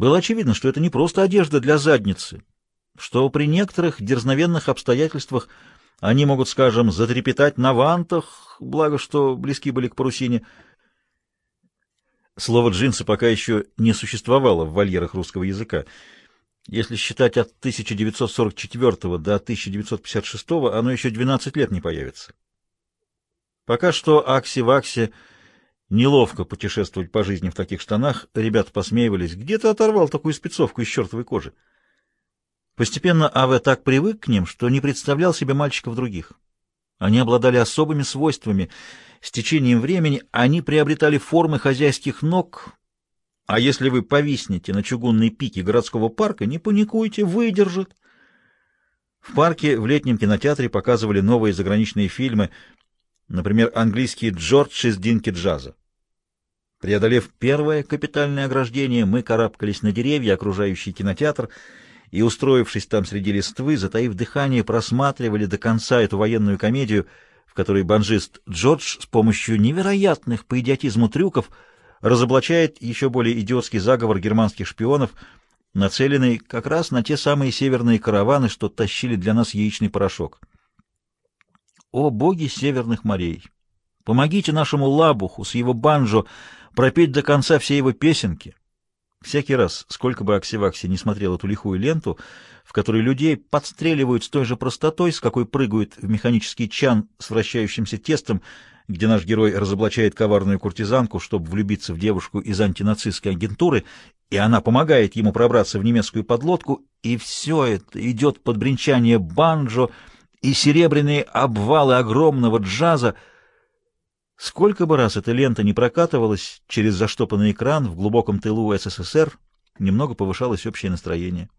Было очевидно, что это не просто одежда для задницы, что при некоторых дерзновенных обстоятельствах они могут, скажем, затрепетать на вантах, благо что близки были к парусине. Слово «джинсы» пока еще не существовало в вольерах русского языка. Если считать от 1944 до 1956, оно еще 12 лет не появится. Пока что Акси-Вакси неловко путешествовать по жизни в таких штанах, ребята посмеивались. Где ты оторвал такую спецовку из чертовой кожи? Постепенно АВ так привык к ним, что не представлял себе мальчиков других. Они обладали особыми свойствами. С течением времени они приобретали формы хозяйских ног, а если вы повиснете на чугунной пике городского парка, не паникуйте, выдержит. В парке в летнем кинотеатре показывали новые заграничные фильмы, например, английский «Джордж из Динки Джаза». Преодолев первое капитальное ограждение, мы карабкались на деревья, окружающие кинотеатр, и, устроившись там среди листвы, затаив дыхание, просматривали до конца эту военную комедию, в которой банжист Джордж с помощью невероятных по идиотизму трюков — разоблачает еще более идиотский заговор германских шпионов, нацеленный как раз на те самые северные караваны, что тащили для нас яичный порошок. О боги северных морей! Помогите нашему лабуху с его банджо пропеть до конца все его песенки. Всякий раз, сколько бы Аксивакси не смотрел эту лихую ленту, в которой людей подстреливают с той же простотой, с какой прыгают в механический чан с вращающимся тестом, где наш герой разоблачает коварную куртизанку, чтобы влюбиться в девушку из антинацистской агентуры, и она помогает ему пробраться в немецкую подлодку, и все это идет под бренчание банджо и серебряные обвалы огромного джаза. Сколько бы раз эта лента не прокатывалась через заштопанный экран в глубоком тылу СССР, немного повышалось общее настроение.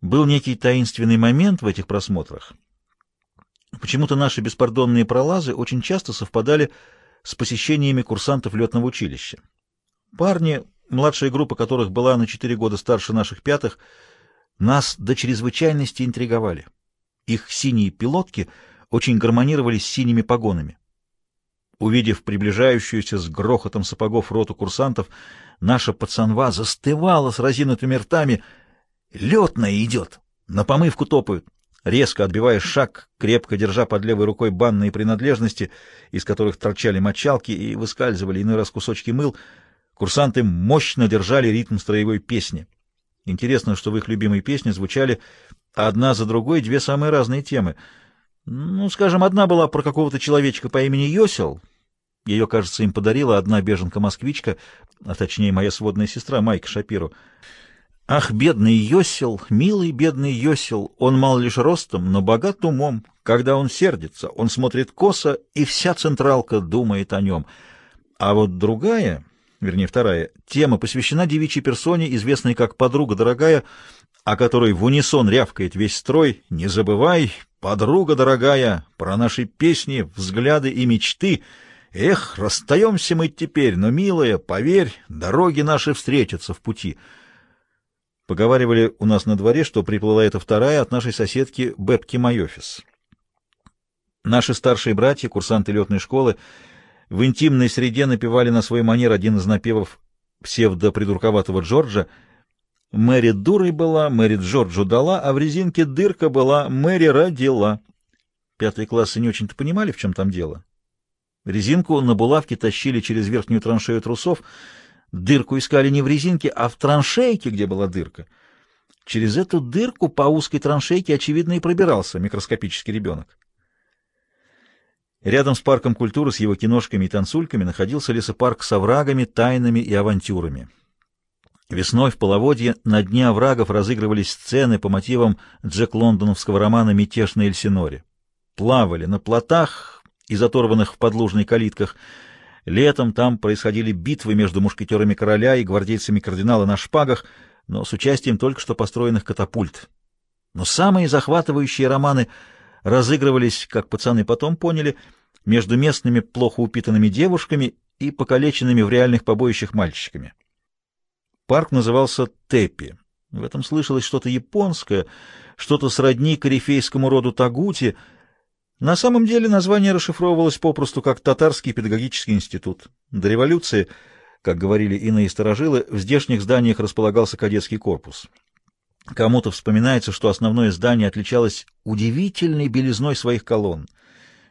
Был некий таинственный момент в этих просмотрах — Почему-то наши беспардонные пролазы очень часто совпадали с посещениями курсантов летного училища. Парни, младшая группа которых была на четыре года старше наших пятых, нас до чрезвычайности интриговали. Их синие пилотки очень гармонировали с синими погонами. Увидев приближающуюся с грохотом сапогов роту курсантов, наша пацанва застывала с разинутыми ртами. «Летная идет! На помывку топают!» Резко отбивая шаг, крепко держа под левой рукой банные принадлежности, из которых торчали мочалки и выскальзывали иной раз кусочки мыл, курсанты мощно держали ритм строевой песни. Интересно, что в их любимой песне звучали одна за другой две самые разные темы. Ну, скажем, одна была про какого-то человечка по имени Йосел. Ее, кажется, им подарила одна беженка-москвичка, а точнее моя сводная сестра Майка Шапиру. Ах, бедный Йосел, милый бедный Йосел, он мал лишь ростом, но богат умом. Когда он сердится, он смотрит косо, и вся централка думает о нем. А вот другая, вернее вторая, тема посвящена девичьей персоне, известной как «подруга дорогая», о которой в унисон рявкает весь строй «Не забывай, подруга дорогая, про наши песни, взгляды и мечты». Эх, расстаемся мы теперь, но, милая, поверь, дороги наши встретятся в пути». Поговаривали у нас на дворе, что приплыла эта вторая от нашей соседки Бебки Майофис. Наши старшие братья, курсанты летной школы, в интимной среде напевали на свой манер один из напевов псевдо-придурковатого Джорджа «Мэри дурой была, Мэри Джорджу дала, а в резинке дырка была, Мэри родила». Пятые классы не очень-то понимали, в чем там дело. Резинку на булавке тащили через верхнюю траншею трусов — Дырку искали не в резинке, а в траншейке, где была дырка. Через эту дырку по узкой траншейке, очевидно, и пробирался микроскопический ребенок. Рядом с парком культуры с его киношками и танцульками находился лесопарк с оврагами, тайнами и авантюрами. Весной в половодье на дне оврагов разыгрывались сцены по мотивам Джек Лондоновского романа «Мятеж на Эльсиноре». Плавали на плотах, из оторванных в подлужной калитках, Летом там происходили битвы между мушкетерами короля и гвардейцами кардинала на шпагах, но с участием только что построенных катапульт. Но самые захватывающие романы разыгрывались, как пацаны потом поняли, между местными плохо упитанными девушками и покалеченными в реальных побоищах мальчиками. Парк назывался Тепи. В этом слышалось что-то японское, что-то сродни корифейскому роду Тагути — на самом деле название расшифровывалось попросту как Татарский педагогический институт. До революции как говорили иные сторожилы, в здешних зданиях располагался кадетский корпус. Кому-то вспоминается, что основное здание отличалось удивительной белизной своих колонн.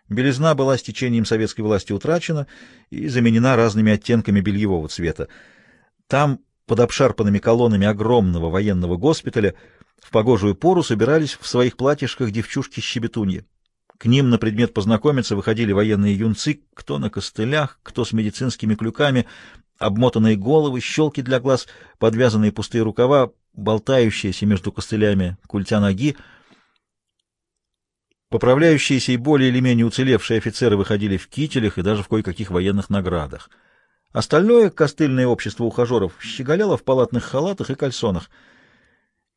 Белизна была с течением советской власти утрачена и заменена разными оттенками бельевого цвета. Там, под обшарпанными колоннами огромного военного госпиталя, в погожую пору собирались в своих платьишках девчушки-щебетуньи. К ним на предмет познакомиться выходили военные юнцы, кто на костылях, кто с медицинскими клюками, обмотанные головы, щелки для глаз, подвязанные пустые рукава, болтающиеся между костылями культя ноги. Поправляющиеся и более или менее уцелевшие офицеры выходили в кителях и даже в кое-каких военных наградах. Остальное костыльное общество ухажеров щеголяло в палатных халатах и кальсонах.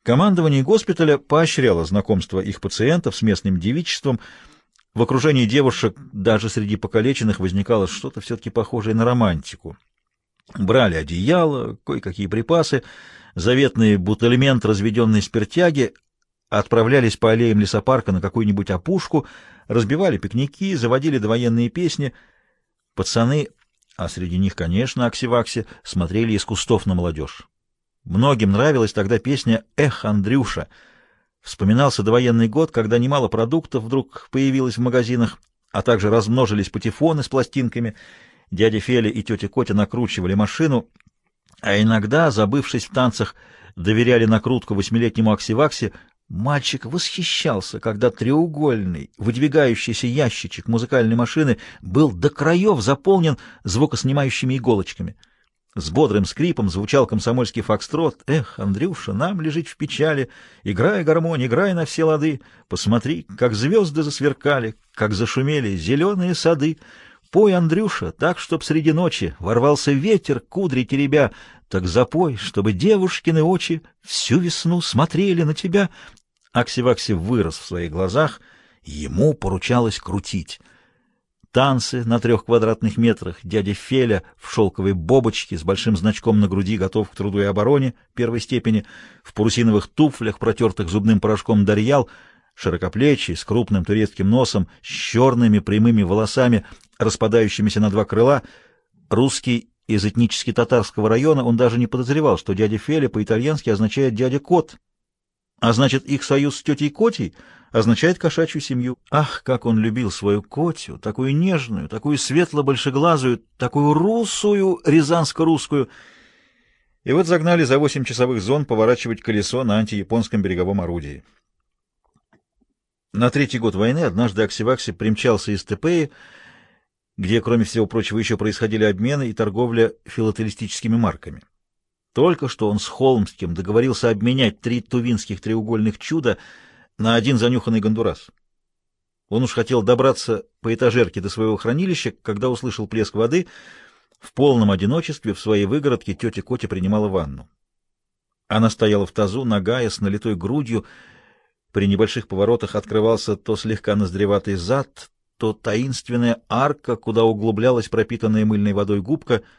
Командование госпиталя поощряло знакомство их пациентов с местным девичеством. В окружении девушек даже среди покалеченных возникало что-то все-таки похожее на романтику. Брали одеяло, кое-какие припасы, заветный бутыльмент разведенной спиртяги, отправлялись по аллеям лесопарка на какую-нибудь опушку, разбивали пикники, заводили довоенные песни. Пацаны, а среди них, конечно, Аксивакси, смотрели из кустов на молодежь. Многим нравилась тогда песня «Эх, Андрюша!». Вспоминался довоенный год, когда немало продуктов вдруг появилось в магазинах, а также размножились патефоны с пластинками. Дядя Феля и тетя Котя накручивали машину, а иногда, забывшись в танцах, доверяли накрутку восьмилетнему Аксиваксе, Мальчик восхищался, когда треугольный, выдвигающийся ящичек музыкальной машины был до краев заполнен звукоснимающими иголочками. С бодрым скрипом звучал комсомольский фокстрот. «Эх, Андрюша, нам лежить в печали, играй гармонь, играй на все лады. Посмотри, как звезды засверкали, как зашумели зеленые сады». Пой, Андрюша, так, чтоб среди ночи ворвался ветер, кудри теребя, так запой, чтобы девушкины очи всю весну смотрели на тебя. Аксивакси вырос в своих глазах, ему поручалось крутить. Танцы на трех квадратных метрах, дядя Феля в шелковой бобочке с большим значком на груди готов к труду и обороне первой степени, в парусиновых туфлях, протертых зубным порошком Дарьял, широкоплечий, с крупным турецким носом, с черными прямыми волосами, распадающимися на два крыла. Русский из этнически татарского района, он даже не подозревал, что дядя Феля по-итальянски означает «дядя Кот», а значит, их союз с тетей Котей означает кошачью семью. Ах, как он любил свою Котю, такую нежную, такую светло-большеглазую, такую русую, рязанско-русскую. И вот загнали за восемь часовых зон поворачивать колесо на антияпонском береговом орудии. На третий год войны однажды Аксивакси примчался из Тепеи, где, кроме всего прочего, еще происходили обмены и торговля филателистическими марками. Только что он с Холмским договорился обменять три тувинских треугольных чуда на один занюханный гондурас. Он уж хотел добраться по этажерке до своего хранилища, когда услышал плеск воды. В полном одиночестве в своей выгородке тетя Котя принимала ванну. Она стояла в тазу, нагая, с налитой грудью. При небольших поворотах открывался то слегка ноздреватый зад, то таинственная арка, куда углублялась пропитанная мыльной водой губка —